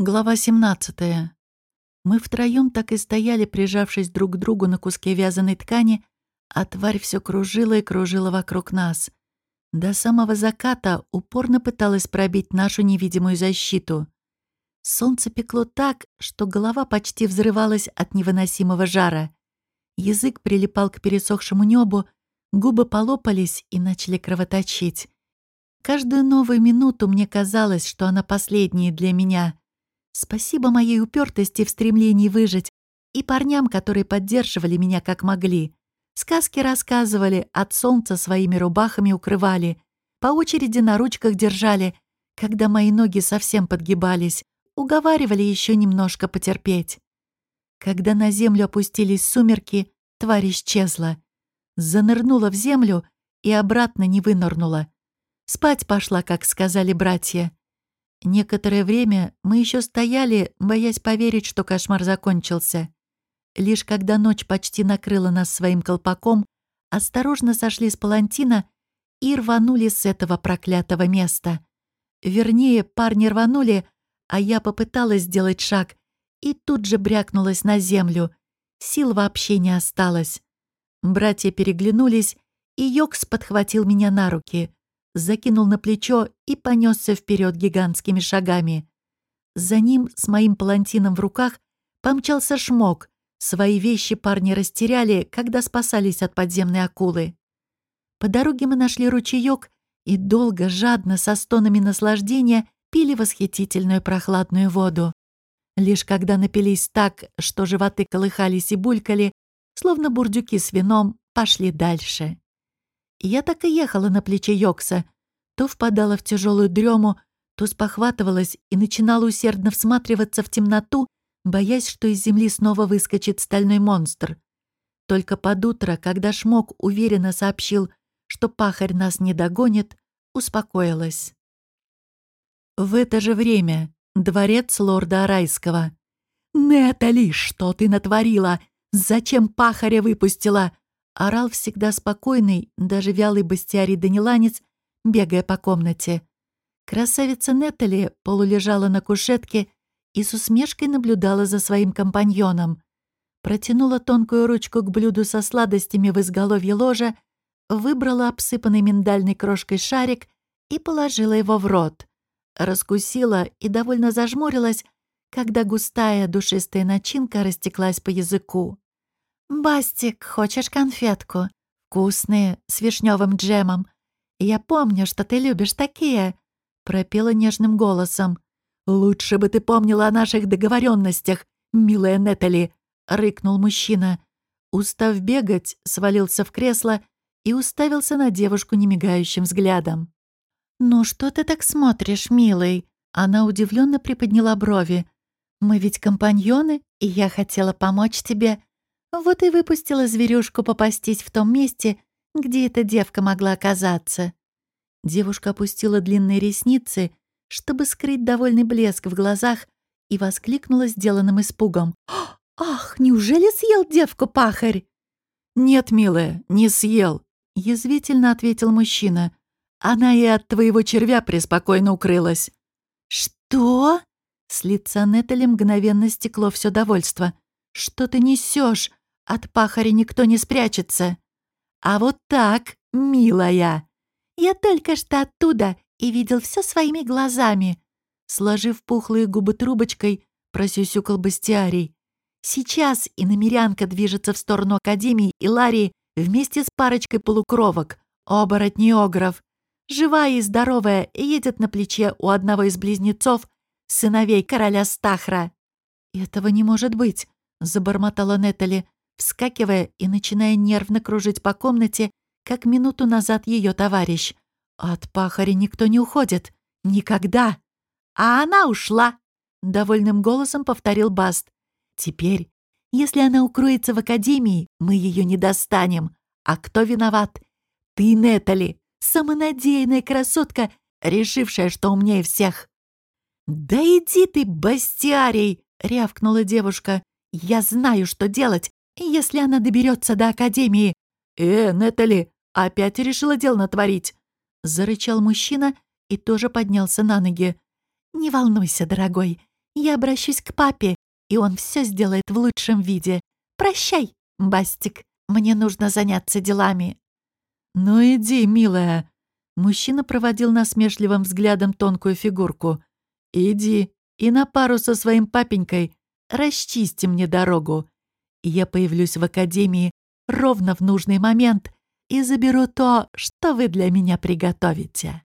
Глава 17. Мы втроем так и стояли, прижавшись друг к другу на куске вязаной ткани, а тварь все кружила и кружила вокруг нас. До самого заката упорно пыталась пробить нашу невидимую защиту. Солнце пекло так, что голова почти взрывалась от невыносимого жара. Язык прилипал к пересохшему небу, губы полопались и начали кровоточить. Каждую новую минуту мне казалось, что она последняя для меня. Спасибо моей упертости в стремлении выжить и парням, которые поддерживали меня как могли. Сказки рассказывали, от солнца своими рубахами укрывали, по очереди на ручках держали, когда мои ноги совсем подгибались, уговаривали еще немножко потерпеть. Когда на землю опустились сумерки, тварь исчезла. Занырнула в землю и обратно не вынырнула. Спать пошла, как сказали братья. Некоторое время мы еще стояли, боясь поверить, что кошмар закончился. Лишь когда ночь почти накрыла нас своим колпаком, осторожно сошли с палантина и рванули с этого проклятого места. Вернее, парни рванули, а я попыталась сделать шаг и тут же брякнулась на землю. Сил вообще не осталось. Братья переглянулись, и Йокс подхватил меня на руки закинул на плечо и понесся вперед гигантскими шагами. За ним, с моим палантином в руках, помчался шмок. Свои вещи парни растеряли, когда спасались от подземной акулы. По дороге мы нашли ручеек и долго, жадно, со стонами наслаждения пили восхитительную прохладную воду. Лишь когда напились так, что животы колыхались и булькали, словно бурдюки с вином, пошли дальше. Я так и ехала на плече Йокса, то впадала в тяжелую дрему, то спохватывалась и начинала усердно всматриваться в темноту, боясь, что из земли снова выскочит стальной монстр. Только под утро, когда Шмок уверенно сообщил, что пахарь нас не догонит, успокоилась. В это же время дворец лорда Арайского. «Нетали, что ты натворила? Зачем пахаря выпустила?» Орал всегда спокойный, даже вялый бастиарий Даниланец, бегая по комнате. Красавица Неттали полулежала на кушетке и с усмешкой наблюдала за своим компаньоном. Протянула тонкую ручку к блюду со сладостями в изголовье ложа, выбрала обсыпанный миндальной крошкой шарик и положила его в рот. Раскусила и довольно зажмурилась, когда густая душистая начинка растеклась по языку. «Бастик, хочешь конфетку? Вкусные, с вишневым джемом. Я помню, что ты любишь такие», — пропела нежным голосом. «Лучше бы ты помнила о наших договоренностях, милая Нетали», — рыкнул мужчина. Устав бегать, свалился в кресло и уставился на девушку немигающим взглядом. «Ну что ты так смотришь, милый?» Она удивленно приподняла брови. «Мы ведь компаньоны, и я хотела помочь тебе. Вот и выпустила зверюшку попастись в том месте, где эта девка могла оказаться. Девушка опустила длинные ресницы, чтобы скрыть довольный блеск в глазах, и воскликнула сделанным испугом. «Ах, неужели съел девку пахарь?» «Нет, милая, не съел», — язвительно ответил мужчина. «Она и от твоего червя преспокойно укрылась». «Что?» С лица Нетали мгновенно стекло все довольство. «Что ты несешь? От пахаря никто не спрячется. А вот так, милая. Я только что оттуда и видел все своими глазами. Сложив пухлые губы трубочкой, просюсюкал бастиарий. Сейчас иномерянка движется в сторону Академии и Ларии вместе с парочкой полукровок, оборотни огров. Живая и здоровая, едет на плече у одного из близнецов, сыновей короля Стахра. «Этого не может быть», — забормотала Нетали вскакивая и начиная нервно кружить по комнате, как минуту назад ее товарищ. От пахаря никто не уходит. Никогда. А она ушла, — довольным голосом повторил Баст. Теперь, если она укроется в академии, мы ее не достанем. А кто виноват? Ты, Нетали, самонадеянная красотка, решившая, что умнее всех. «Да иди ты, бастиарий!» — рявкнула девушка. «Я знаю, что делать если она доберется до Академии. «Э, Нетали, опять решила дело натворить!» Зарычал мужчина и тоже поднялся на ноги. «Не волнуйся, дорогой. Я обращусь к папе, и он все сделает в лучшем виде. Прощай, Бастик, мне нужно заняться делами». «Ну иди, милая». Мужчина проводил насмешливым взглядом тонкую фигурку. «Иди и на пару со своим папенькой расчисти мне дорогу. Я появлюсь в академии ровно в нужный момент и заберу то, что вы для меня приготовите».